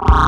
you